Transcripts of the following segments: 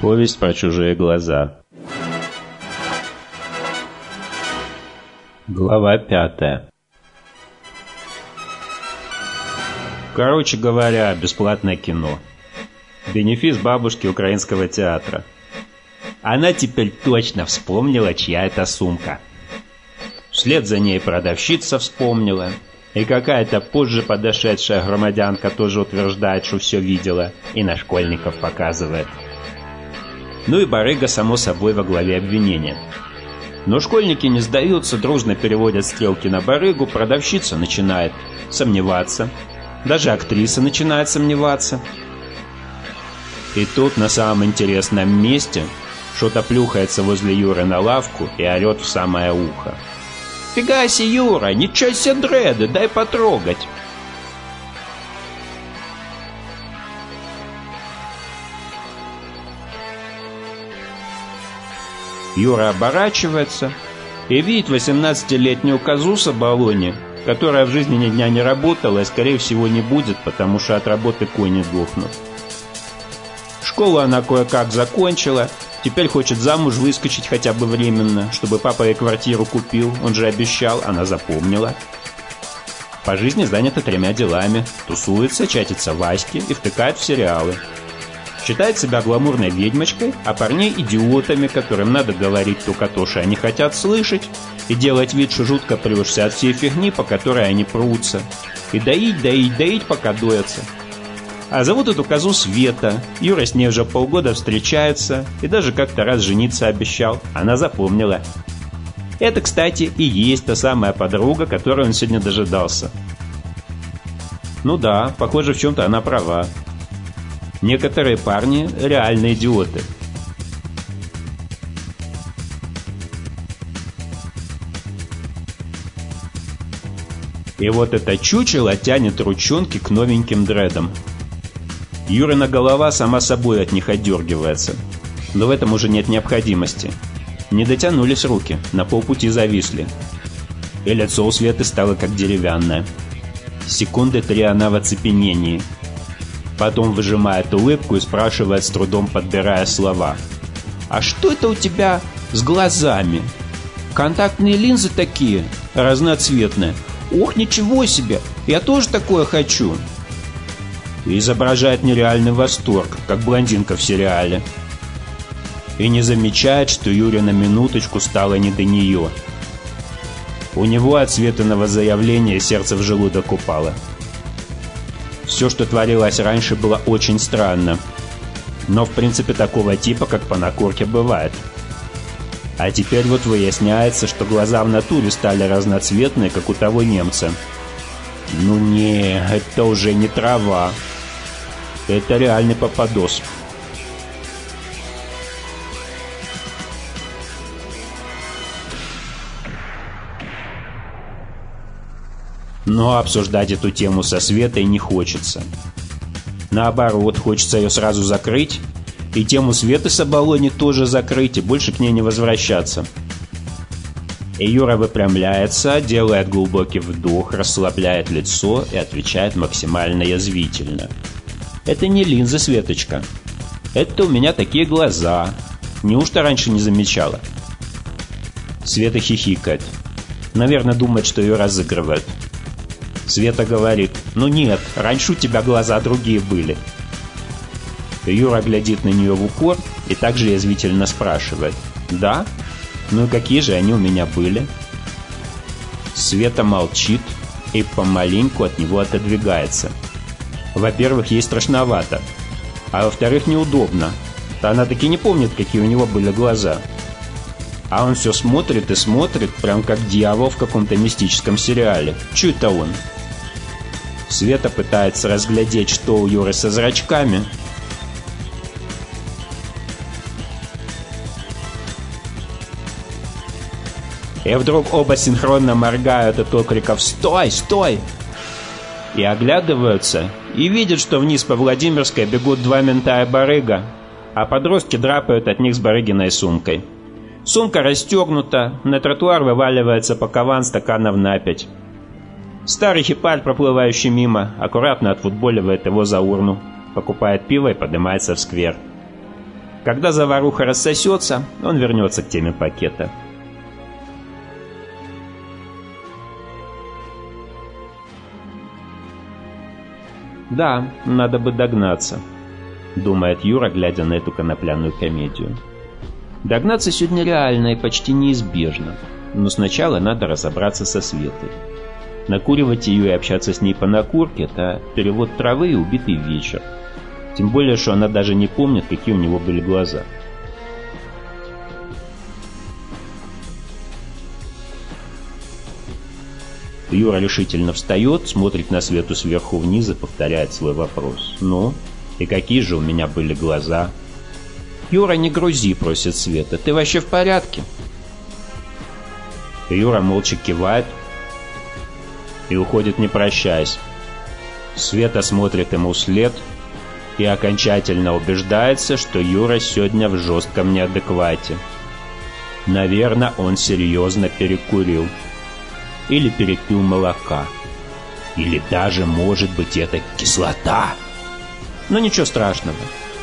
Повесть про чужие глаза. Глава пятая. Короче говоря, бесплатное кино. Бенефис бабушки украинского театра. Она теперь точно вспомнила, чья это сумка. Вслед за ней продавщица вспомнила. И какая-то позже подошедшая громадянка тоже утверждает, что все видела и на школьников показывает. Ну и барыга, само собой, во главе обвинения. Но школьники не сдаются, дружно переводят стрелки на барыгу, продавщица начинает сомневаться. Даже актриса начинает сомневаться. И тут на самом интересном месте что-то плюхается возле Юры на лавку и орет в самое ухо. «Фига себе, Юра, ничего себе дреды, дай потрогать!» Юра оборачивается и видит 18-летнюю козу Сабалони, которая в жизни ни дня не работала и, скорее всего, не будет, потому что от работы кони сдохнут. Школу она кое-как закончила, теперь хочет замуж выскочить хотя бы временно, чтобы папа ей квартиру купил, он же обещал, она запомнила. По жизни занята тремя делами, тусуется, чатится в Аське и втыкает в сериалы – Считает себя гламурной ведьмочкой, а парней идиотами, которым надо говорить только то, что они хотят слышать, и делать вид, что жутко прешься от всей фигни, по которой они прутся. И доить, доить, доить, пока доятся. А зовут эту козу Света. Юра с ней уже полгода встречается и даже как-то раз жениться обещал. Она запомнила. Это, кстати, и есть та самая подруга, которой он сегодня дожидался. Ну да, похоже, в чем-то она права. Некоторые парни реально идиоты. И вот это чучело тянет ручонки к новеньким дредам. Юрина голова сама собой от них отдергивается. Но в этом уже нет необходимости. Не дотянулись руки, на полпути зависли. И лицо у Светы стало как деревянное. Секунды три она в оцепенении – Потом выжимает улыбку и спрашивает, с трудом подбирая слова. «А что это у тебя с глазами? Контактные линзы такие, разноцветные. Ох, ничего себе! Я тоже такое хочу!» и изображает нереальный восторг, как блондинка в сериале. И не замечает, что Юре на минуточку стало не до нее. У него от Светиного заявления сердце в желудок упало. Все, что творилось раньше, было очень странно. Но в принципе такого типа, как по накорке, бывает. А теперь вот выясняется, что глаза в натуре стали разноцветные, как у того немца. Ну не, это уже не трава. Это реальный попадос. Но обсуждать эту тему со Светой не хочется. Наоборот, хочется ее сразу закрыть, и тему Светы с Абалони тоже закрыть, и больше к ней не возвращаться. И Юра выпрямляется, делает глубокий вдох, расслабляет лицо и отвечает максимально язвительно. «Это не линза, Светочка. Это у меня такие глаза. Неужто раньше не замечала?» Света хихикает. Наверное, думает, что ее разыгрывают. Света говорит, ну нет, раньше у тебя глаза другие были. Юра глядит на нее в упор и также язвительно спрашивает, да? Ну и какие же они у меня были? Света молчит и помаленьку от него отодвигается. Во-первых, ей страшновато, а во-вторых, неудобно. Она таки не помнит, какие у него были глаза. А он все смотрит и смотрит, прям как дьявол в каком-то мистическом сериале. Чё это он? Света пытается разглядеть, что у Юры со зрачками. И вдруг оба синхронно моргают от окриков «Стой! Стой!» И оглядываются, и видят, что вниз по Владимирской бегут два мента и барыга, а подростки драпают от них с барыгиной сумкой. Сумка расстегнута, на тротуар вываливается пакован стаканов на пять. Старый хипарь, проплывающий мимо, аккуратно отфутболивает его за урну, покупает пиво и поднимается в сквер. Когда заваруха рассосется, он вернется к теме пакета. «Да, надо бы догнаться», — думает Юра, глядя на эту конопляную комедию. «Догнаться сегодня реально и почти неизбежно, но сначала надо разобраться со Светой. Накуривать ее и общаться с ней по накурке — это перевод травы и убитый вечер. Тем более, что она даже не помнит, какие у него были глаза». Юра решительно встает, смотрит на Свету сверху вниз и повторяет свой вопрос. «Ну, и какие же у меня были глаза?» «Юра, не грузи», — просит Света. «Ты вообще в порядке?» Юра молча кивает и уходит, не прощаясь. Света смотрит ему вслед и окончательно убеждается, что Юра сегодня в жестком неадеквате. Наверное, он серьезно перекурил или перепил молока. Или даже, может быть, это кислота. Но ничего страшного.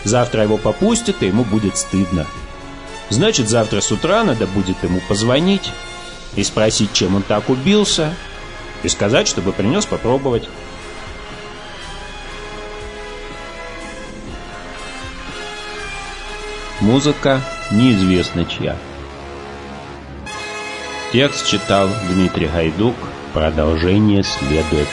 Завтра его попустят, и ему будет стыдно. Значит, завтра с утра надо будет ему позвонить и спросить, чем он так убился, и сказать, чтобы принес попробовать. Музыка неизвестна чья. Текст читал Дмитрий Гайдук. Продолжение следует.